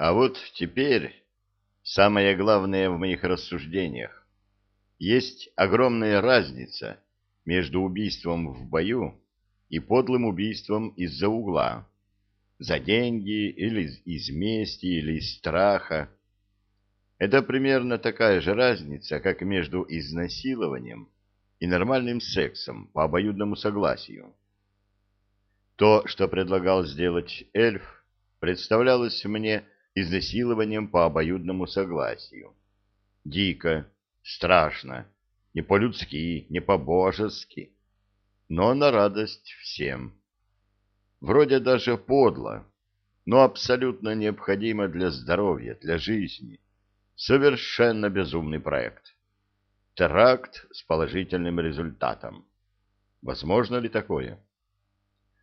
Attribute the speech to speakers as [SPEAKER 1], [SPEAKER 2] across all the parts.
[SPEAKER 1] А вот теперь самое главное в моих рассуждениях. Есть огромная разница между убийством в бою и подлым убийством из-за угла. За деньги или из мести или из страха. Это примерно такая же разница, как между изнасилованием и нормальным сексом по обоюдному согласию. То, что предлагал сделать эльф, представлялось мне изнасилованием по обоюдному согласию. Дико, страшно, не по-людски, не по-божески, но на радость всем. Вроде даже подло, но абсолютно необходимо для здоровья, для жизни. Совершенно безумный проект. Теракт с положительным результатом. Возможно ли такое?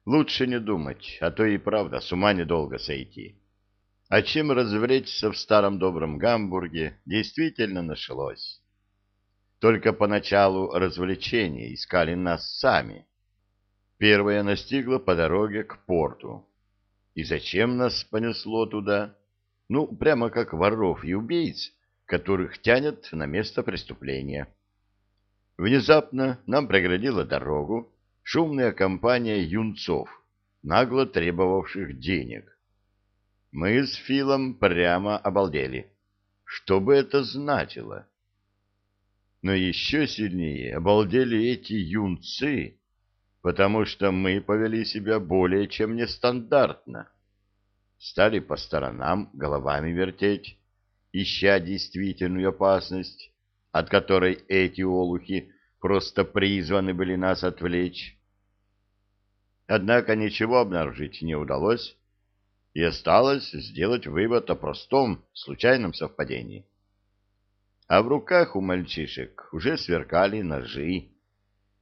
[SPEAKER 1] Лучше не думать, а то и правда с ума недолго сойти. А чем развлечься в старом добром Гамбурге действительно нашлось. Только поначалу развлечения искали нас сами. Первое настигло по дороге к порту. И зачем нас понесло туда? Ну, прямо как воров и убийц, которых тянет на место преступления. Внезапно нам преградила дорогу шумная компания юнцов, нагло требовавших денег. Мы с Филом прямо обалдели. Что бы это значило? Но еще сильнее обалдели эти юнцы, потому что мы повели себя более чем нестандартно. Стали по сторонам головами вертеть, ища действительную опасность, от которой эти олухи просто призваны были нас отвлечь. Однако ничего обнаружить не удалось, и осталось сделать вывод о простом, случайном совпадении. А в руках у мальчишек уже сверкали ножи,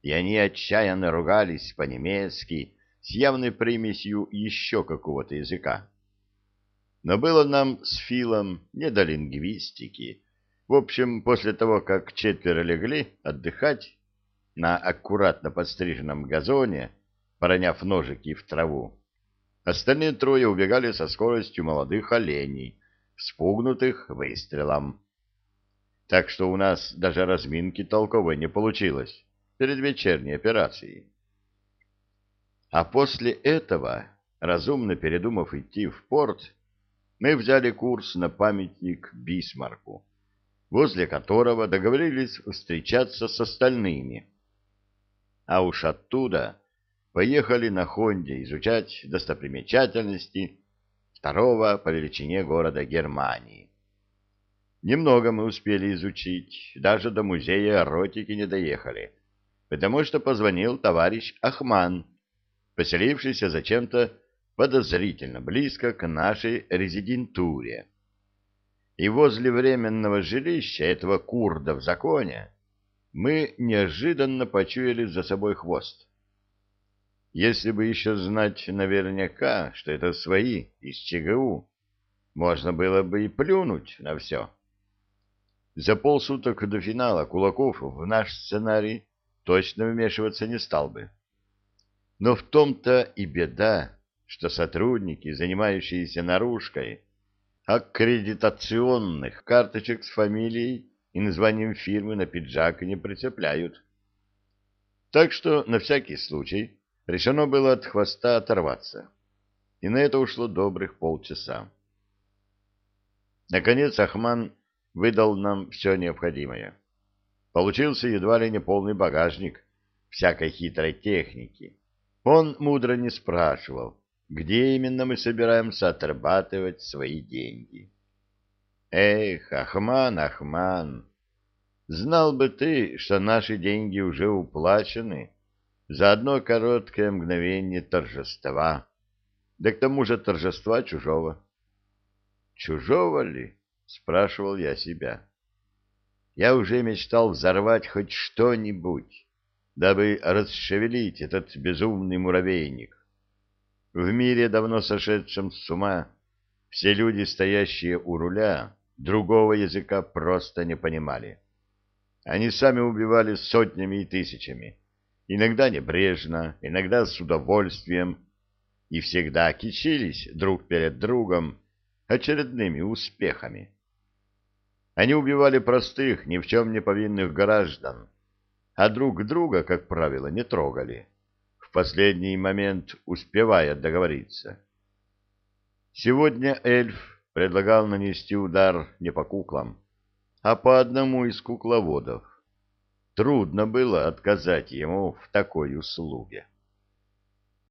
[SPEAKER 1] и они отчаянно ругались по-немецки с явной примесью еще какого-то языка. Но было нам с Филом не до лингвистики. В общем, после того, как четверо легли отдыхать на аккуратно подстриженном газоне, пороняв ножики в траву, Остальные трое убегали со скоростью молодых оленей, вспугнутых выстрелом. Так что у нас даже разминки толковой не получилось перед вечерней операцией. А после этого, разумно передумав идти в порт, мы взяли курс на памятник Бисмарку, возле которого договорились встречаться с остальными. А уж оттуда поехали на Хонде изучать достопримечательности второго по величине города Германии. Немного мы успели изучить, даже до музея эротики не доехали, потому что позвонил товарищ Ахман, поселившийся зачем-то подозрительно близко к нашей резидентуре. И возле временного жилища этого курда в законе мы неожиданно почуяли за собой хвост. Если бы еще знать наверняка, что это свои из ЧГУ, можно было бы и плюнуть на все. За полсуток до финала Кулаков в наш сценарий точно вмешиваться не стал бы. Но в том-то и беда, что сотрудники, занимающиеся наружкой, аккредитационных карточек с фамилией и названием фирмы на пиджак не прицепляют. Так что на всякий случай Решено было от хвоста оторваться, и на это ушло добрых полчаса. Наконец Ахман выдал нам все необходимое. Получился едва ли не полный багажник всякой хитрой техники. Он мудро не спрашивал, где именно мы собираемся отрабатывать свои деньги. Эх, Ахман, Ахман, знал бы ты, что наши деньги уже уплачены, за одно короткое мгновение торжества, да к тому же торжества чужого. «Чужого ли?» — спрашивал я себя. Я уже мечтал взорвать хоть что-нибудь, дабы расшевелить этот безумный муравейник. В мире, давно сошедшем с ума, все люди, стоящие у руля, другого языка просто не понимали. Они сами убивали сотнями и тысячами иногда небрежно, иногда с удовольствием, и всегда кичились друг перед другом очередными успехами. Они убивали простых, ни в чем не повинных граждан, а друг друга, как правило, не трогали, в последний момент успевая договориться. Сегодня эльф предлагал нанести удар не по куклам, а по одному из кукловодов. Трудно было отказать ему в такой услуге.